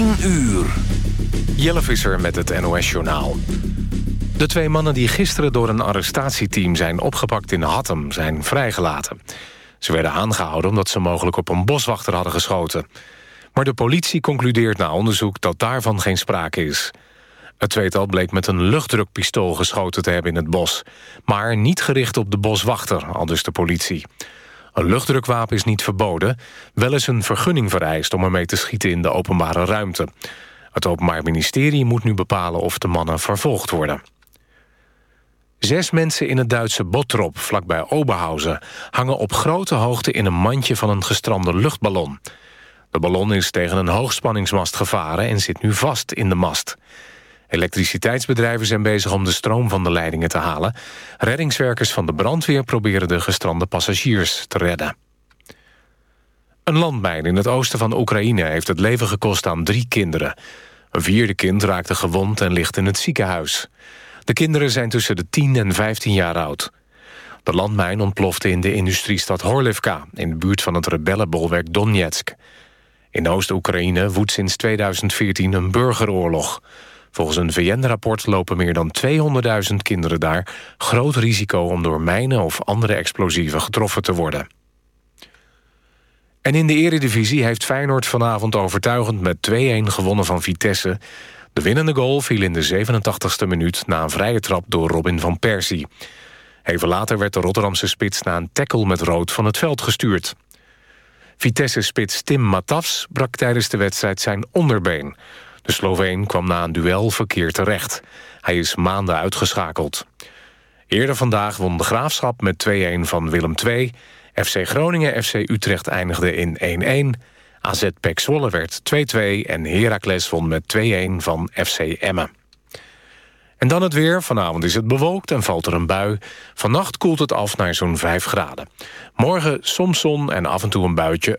10 uur. Jelle Visser met het NOS-journaal. De twee mannen die gisteren door een arrestatieteam zijn opgepakt in Hattem... zijn vrijgelaten. Ze werden aangehouden omdat ze mogelijk op een boswachter hadden geschoten. Maar de politie concludeert na onderzoek dat daarvan geen sprake is. Het tweetal bleek met een luchtdrukpistool geschoten te hebben in het bos. Maar niet gericht op de boswachter, aldus de politie. Een luchtdrukwapen is niet verboden. Wel is een vergunning vereist om ermee te schieten in de openbare ruimte. Het Openbaar Ministerie moet nu bepalen of de mannen vervolgd worden. Zes mensen in het Duitse Bottrop, vlakbij Oberhausen... hangen op grote hoogte in een mandje van een gestrande luchtballon. De ballon is tegen een hoogspanningsmast gevaren... en zit nu vast in de mast. Elektriciteitsbedrijven zijn bezig om de stroom van de leidingen te halen. Reddingswerkers van de brandweer proberen de gestrande passagiers te redden. Een landmijn in het oosten van Oekraïne heeft het leven gekost aan drie kinderen. Een vierde kind raakte gewond en ligt in het ziekenhuis. De kinderen zijn tussen de 10 en 15 jaar oud. De landmijn ontplofte in de industriestad Horlivka... in de buurt van het rebellenbolwerk Donetsk. In Oost-Oekraïne woedt sinds 2014 een burgeroorlog. Volgens een VN-rapport lopen meer dan 200.000 kinderen daar... groot risico om door mijnen of andere explosieven getroffen te worden. En in de eredivisie heeft Feyenoord vanavond overtuigend met 2-1 gewonnen van Vitesse. De winnende goal viel in de 87e minuut na een vrije trap door Robin van Persie. Even later werd de Rotterdamse spits na een tackle met rood van het veld gestuurd. Vitesse-spits Tim Matafs brak tijdens de wedstrijd zijn onderbeen. De Sloveen kwam na een duel verkeerd terecht. Hij is maanden uitgeschakeld. Eerder vandaag won de Graafschap met 2-1 van Willem II... FC Groningen FC Utrecht eindigde in 1-1. AZ Pek Zwolle werd 2-2 en Heracles won met 2-1 van FC Emmen. En dan het weer. Vanavond is het bewolkt en valt er een bui. Vannacht koelt het af naar zo'n 5 graden. Morgen soms zon en af en toe een buitje.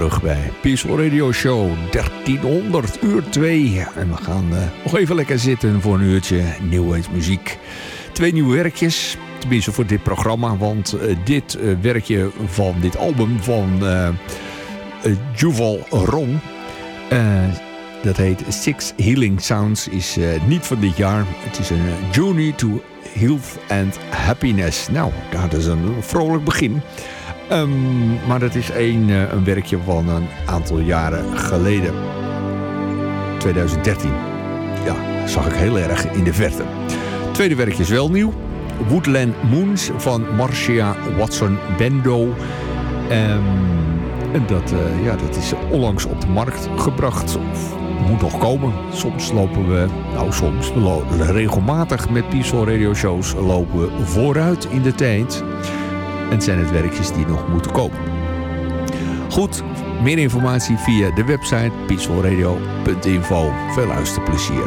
Terug bij Peaceful Radio Show 1300 uur 2. En we gaan uh, nog even lekker zitten voor een uurtje nieuwe muziek twee nieuwe werkjes. Tenminste voor dit programma. Want uh, dit uh, werkje van dit album van Juval Ron. dat heet Six Healing Sounds. Is niet van dit jaar. Het is een Journey to Health and Happiness. Nou, dat is een vrolijk begin. Um, maar dat is een, een werkje van een aantal jaren geleden. 2013. Ja, zag ik heel erg in de verte. Tweede werkje is wel nieuw. Woodland Moons van Marcia Watson Bendo. Um, en dat, uh, ja, dat is onlangs op de markt gebracht. Of moet nog komen. Soms lopen we, nou soms, regelmatig met Peaceful Radio Shows lopen we vooruit in de tijd. En zijn het werkjes die nog moeten komen. Goed, meer informatie via de website peacefulradio.info. Veel luisterplezier.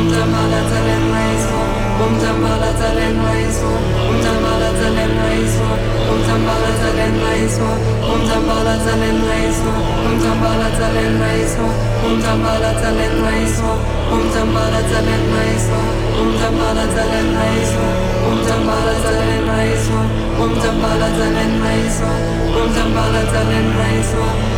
Unterm Baller Talent Race War, unterm Baller Talent Race War, unterm Baller Umzambala zalen reiswa, umzambala zalen reiswa,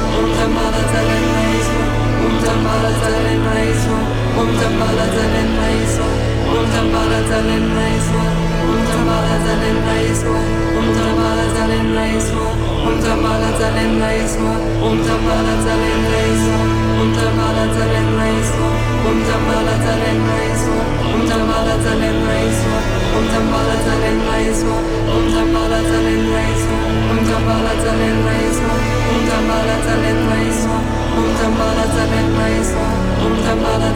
Untermaler Talent, Reismo, Untermaler Talent, Reismo. Unterm Balatern in Reisung, unterm Balatern in Reisung, Unterm Baller sein Reis, unterm Baller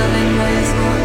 sein Reis,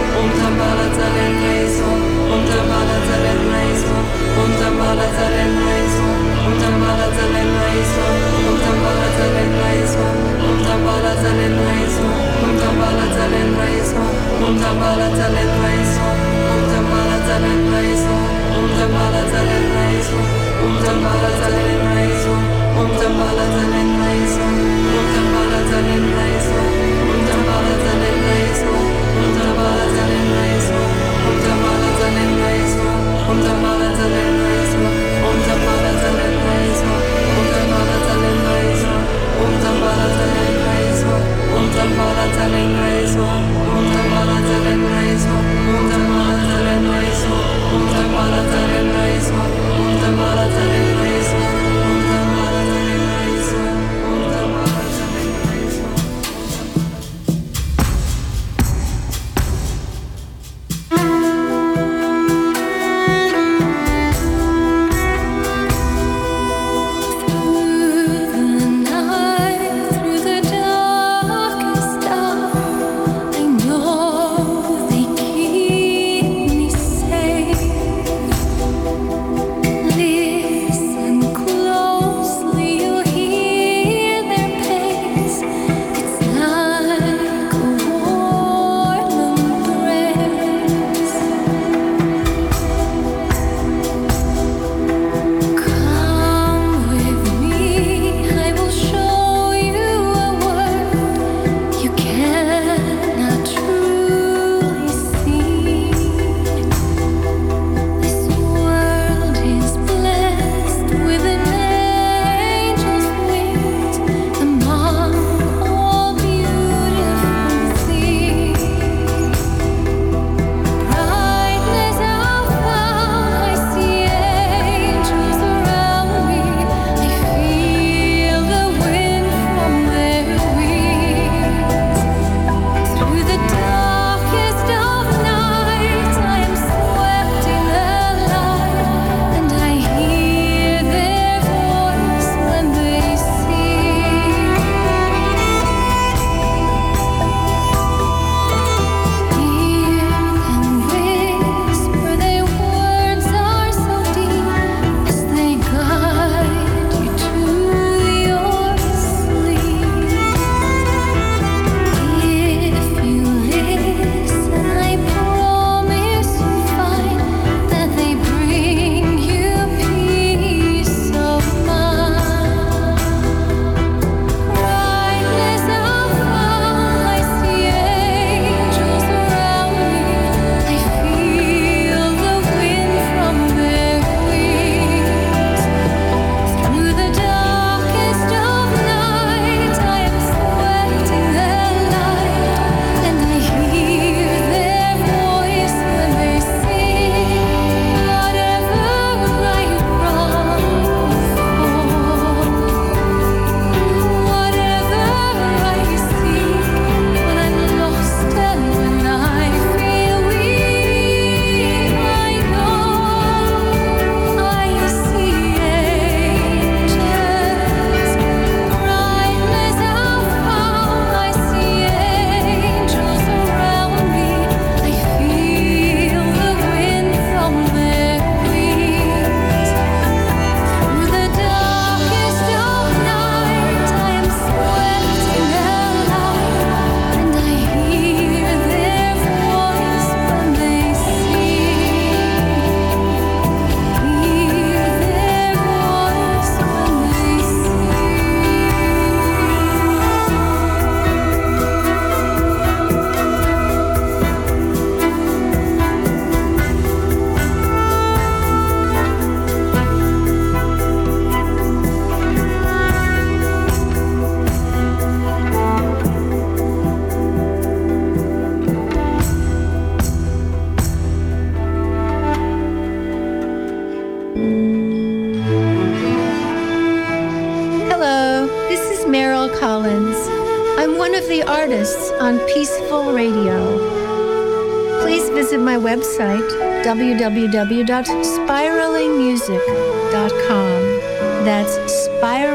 www.spiralingmusic.com. That's spiralingmusic.com.